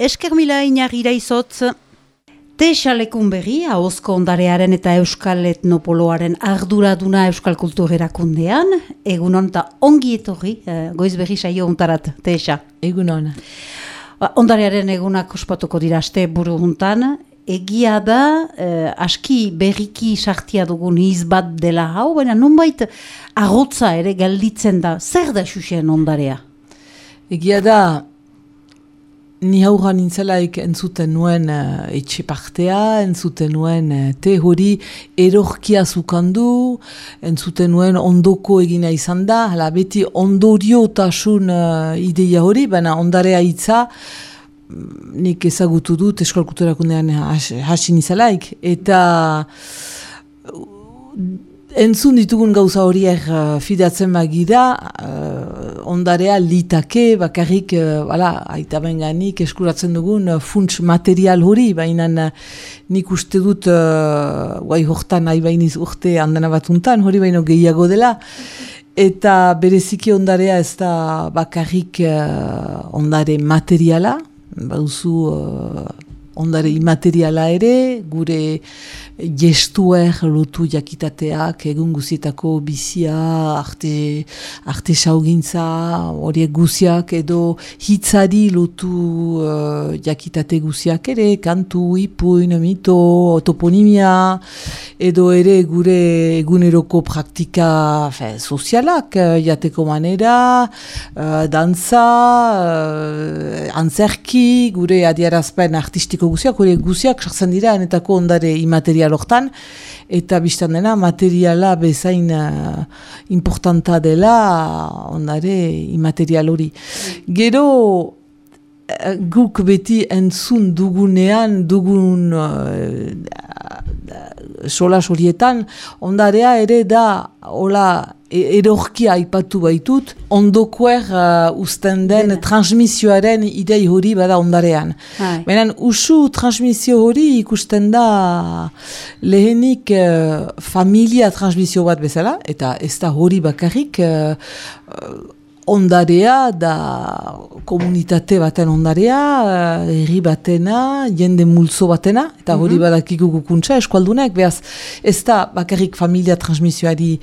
Esker mila inarira izotz. Texalekun berri, ahozko ondarearen eta euskal etnopoloaren arduraduna euskal kulturerakundean, egunon eta ongi etorri, eh, goiz berri saio ontarat, Texa. Egunon. Ba, ondarearen egunak ospatuko dira aste buru hontan, egia da, eh, aski berriki sartia dugun izbat dela hau, baina nonbait agotza ere galditzen da, zer da xuxen ondarea? Egia da, ni haurra nintzelaik entzuten nuen uh, etxe partea, entzuten nuen uh, te hori erorkia zukandu, entzuten nuen ondoko egina izan da, hala beti ondorio tasun uh, ideia hori, baina ondarea hitza mm, nik ezagutu dut eskolkulturakundean hasi nizelaik, eta entzun ditugun gauza horiek uh, fidatzen bagira, uh, ondarea litake, bakarrik, uh, bala, aita benganik eskuratzen dugun uh, funts material hori, baina uh, nik uste dut, uh, guai hortan, nahi bainiz urte handana batuntan, hori baino gehiago dela, eta bereziki ondarea ez da bakarrik uh, ondare materiala, bauzu uh, ondare imateriala ere, gure gestuer lotu jakitateak, egun guzietako bizia, arte, arte saugintza, horiek guziak, edo hitzari lotu uh, jakitate guziak ere, kantu, ipuin, mito, toponimia, edo ere gure eguneroko praktika fe, sozialak, uh, jateko manera, uh, danza, uh, antzerki, gure adiarazpen artistiko guziak, horiek guziak sartzen dira, enetako ondare imaterial hortan, eta biztan dena materiala bezain uh, importanta dela ondare imaterial hori. Gero uh, guk beti entzun dugunean, dugun uh, sola sorietan, ondarea ere da, hola, E, erorkia aipatu baitut, ondokuer uh, usten den transmisioaren idei hori bada ondarean. Benen, usu transmisio hori ikusten da lehenik uh, familia transmisio bat bezala, eta ez da hori bakarrik uh, ondarea da komunitate baten ondarea, herri batena, jende multzo batena, eta hori mm -hmm. badakiku gukuntza eskualdunek, behaz ez da bakarrik familia transmisioari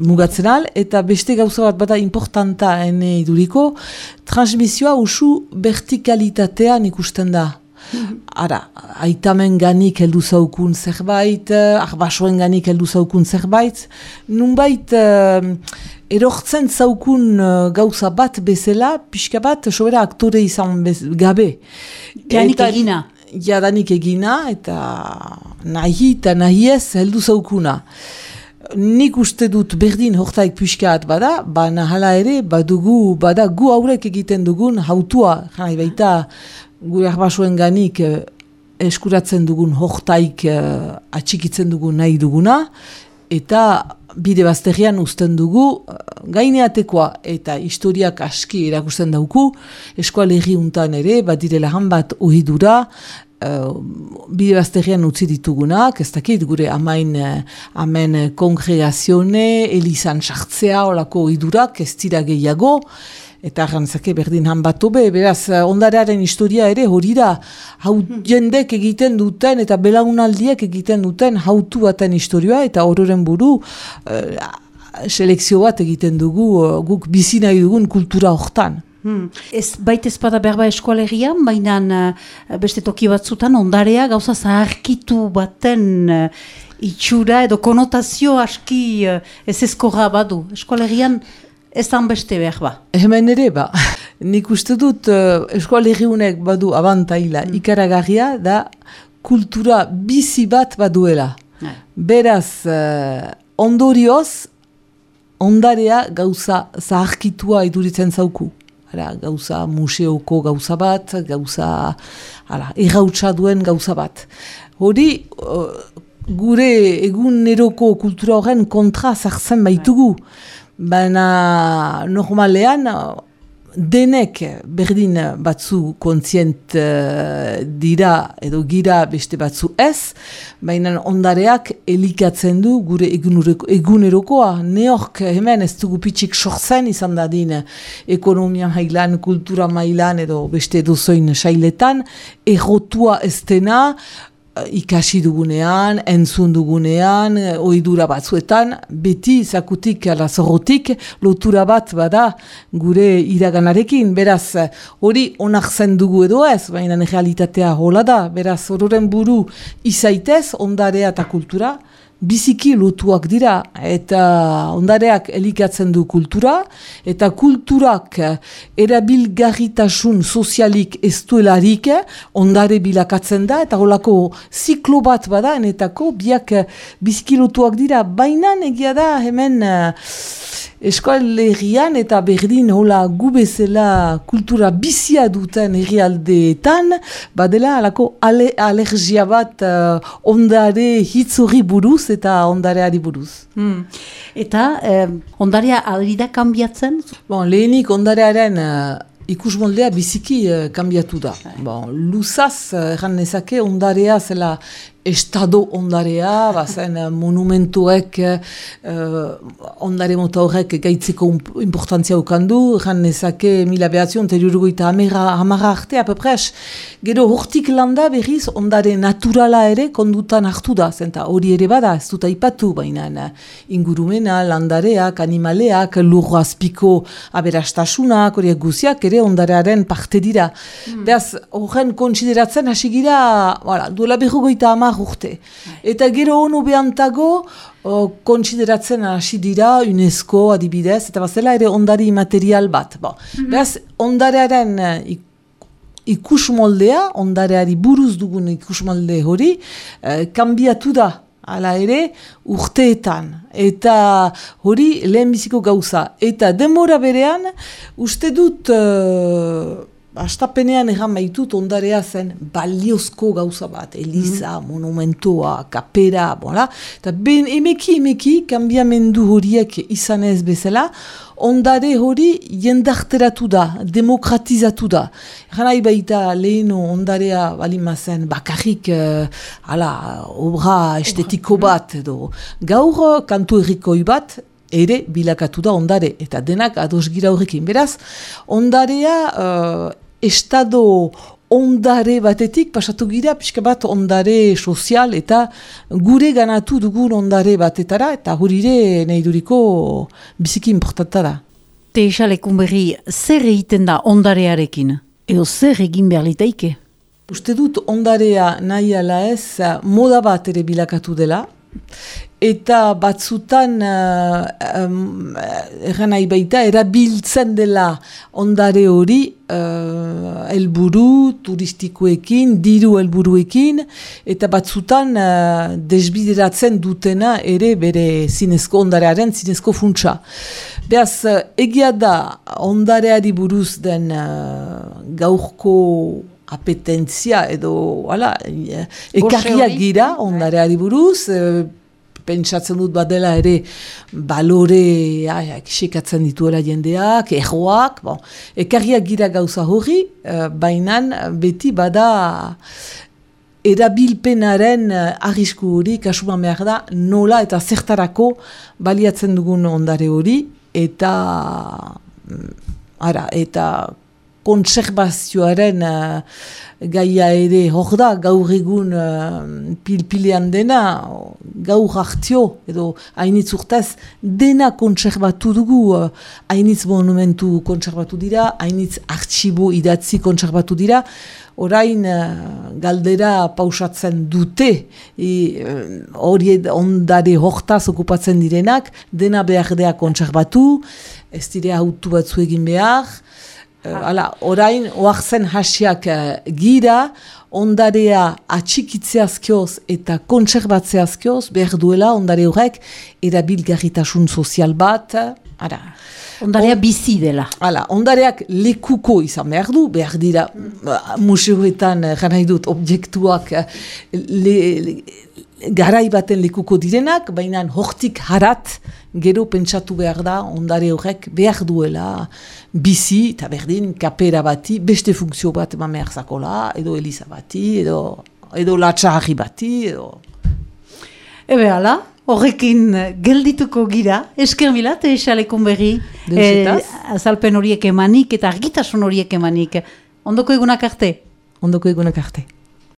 mugatzen al, eta beste gauza bat bada importanta ene iduriko, transmisioa usu vertikalitatean ikusten da. Ara, aitamen ganik heldu zaukun zerbait, arbasoen ganik heldu zaukun zerbait, nunbait uh, erortzen zaukun uh, gauza bat bezala, pixka bat, sobera aktore izan gabe. Janik egina. Jadanik egina, eta nahi eta nahi ez heldu zaukuna. Nik uste dut berdin hortaik pixkaat bada, baina hala ere, badugu, bada gu aurrek egiten dugun, hautua, jai baita, gure arbasuen ganik eh, eskuratzen dugun hortaik eh, atxikitzen dugun nahi duguna, eta bide bazterian uzten dugu eh, gaineatekoa eta historiak aski erakusten dauku, eskualerri untan ere, bat direla han bat ohidura, Uh, bide bazterian utzi ditugunak, ez dakit gure amain, amen kongregazione, elizan sartzea, olako idurak, ez dira gehiago, eta gantzake berdin han batu be, beraz, ondarearen historia ere hori da, hau jendek egiten duten eta belaunaldiek egiten duten hautu baten historia eta hororen buru uh, selekzio bat egiten dugu uh, guk bizi nahi dugun kultura hortan. Hmm. Ez baita ezpada berba eskualerian, baina beste toki batzutan ondarea gauza zaharkitu baten uh, itxura edo konotazio aski uh, ez ezkorra badu. Eskualerian Ez beste behar ba. Hemen ere ba. Nik uste dut uh, eskualerriunek badu abantaila mm. ikaragarria da kultura bizi bat baduela. Yeah. Beraz, uh, ondorioz, ondarea gauza zaharkitua iduritzen zauku. Hala, gauza museoko gauza bat, gauza hala, errautsa duen gauza bat. Hori, uh, gure eguneroko kultura horren kontra zartzen baitugu. Baina normalean denek berdin batzu kontzient uh, dira edo gira beste batzu ez, baina ondareak elikatzen du gure egunerokoa. Neork hemen ez dugu pitzik sortzen izan dadin ekonomia mailan, kultura mailan edo beste dozoin sailetan, errotua ez dena, ikasi dugunean, entzun dugunean, oidura batzuetan, beti zakutik ala zorrotik lotura bat bada gure iraganarekin, beraz hori onak zen dugu edo ez, baina realitatea hola da, beraz hororen buru izaitez, ondarea eta kultura, biziki lotuak dira eta ondareak elikatzen du kultura eta kulturak erabilgarritasun sozialik ez duelarik ondare bilakatzen da eta holako ziklo bat bada enetako biak biziki lotuak dira. Baina egia da hemen eskualerian eta berdin hola gubezela kultura bizia duten herrialdeetan, badela alako ale, alergia bat uh, ondare hitzori buruz eta ondareari buruz. Hmm. Eta eh, ondarea alrida kanbiatzen? Bon, lehenik ondarearen uh, ikusmoldea biziki uh, kanbiatu da. Bai. Bon, luzaz, uh, nezake, ondarea zela estado ondarea, bazen eh, monumentuek uh, ondare mota horrek gaitzeko importantzia ukandu, jan nezake mila behatzion, terurgoita hamara arte, apepres, gero hortik landa berriz ondare naturala ere kondutan hartu da, zenta hori ere bada, ez dut aipatu, baina eh, ingurumena, landareak, animaleak, lurro aberastasunak, horiek guziak ere ondarearen parte dira. Mm. Beaz, horren konsideratzen hasi gira, voilà, duela berrogoita hamar urte. Eta gero honu behantago, kontsideratzen hasi dira UNESCO adibidez, eta bazela ere ondari material bat. Bo. Mm -hmm. Beaz, ondarearen uh, ikusmoldea, ondareari buruz dugun ikusmolde hori, uh, kanbiatu da Hala ere, urteetan. Eta hori lehenbiziko gauza. Eta demora berean, uste dut... Uh, Astapenean egan baitut ondarea zen baliozko gauza bat, eliza, mm monumentoa, kapera, bola. Eta ben emeki emeki, kanbiamendu horiek izan ez bezala, ondare hori jendarteratu da, demokratizatu da. Egan baita leheno ondarea balima zen bakarrik, uh, obra estetiko bat, edo. gaur kantu errikoi bat, ere bilakatu da ondare, eta denak ados gira horrekin. Beraz, ondarea uh, estado ondare batetik pasatu gira, pixka bat ondare sozial, eta gure ganatu dugun ondare batetara, eta gurire nahi duriko biziki importanta da. Te esalekun berri, zer egiten da ondarearekin? Eo zer egin behar litaike? Uste dut ondarea nahi ala ez moda bat ere bilakatu dela, eta batzutan uh, um, erran nahi baita erabiltzen dela ondare hori uh, elburu turistikoekin, diru elburuekin eta batzutan uh, desbideratzen dutena ere bere zinezko ondarearen zinezko funtsa. Beaz, egia da ondareari buruz den uh, gaurko apetentzia edo ala, ekarriak gira ondareari buruz, pentsatzen dut bat dela ere balore kisikatzen dituela jendeak, erroak, bon. ekarriak gira gauza hori, uh, bainan beti bada erabilpenaren uh, arrisku hori, kasuman behar da, nola eta zertarako baliatzen dugun ondare hori, eta mm, ara, eta konservazioaren uh, gaia ere hor da, gaur egun uh, pilpilean dena, gaur hartio, edo hainitz urtez, dena kontserbatu dugu, uh, hainitz monumentu kontserbatu dira, hainitz artxibo idatzi kontserbatu dira, orain galdera pausatzen dute, hori ondare hortaz okupatzen direnak, dena behar dea kontserbatu, ez dire autu batzu egin behar, Uh, ala, orain, oaxen hasiak uh, gira, ondarea atxikitzeazkioz eta kontserbatzeazkioz, behar duela ondare horrek, erabilgarritasun sozial bat, Ara. Ondarea bizi dela. Hala, ondareak lekuko izan behar du, behar dira ba, museoetan eh, nahi dut objektuak eh, le, le, garai baten lekuko direnak, baina hortik harat gero pentsatu behar da ondare horrek behar duela bizi eta berdin kapera bati beste funkzio bat eman behar zakola, edo eliza bati, edo, edo latxarri bati, edo... Ebe ala, horrekin eh, geldituko gira, esker milat, esalekun berri, Deusetaz. azalpen horiek emanik eta argitasun horiek emanik. Ondoko egunak arte? Ondoko egunak arte.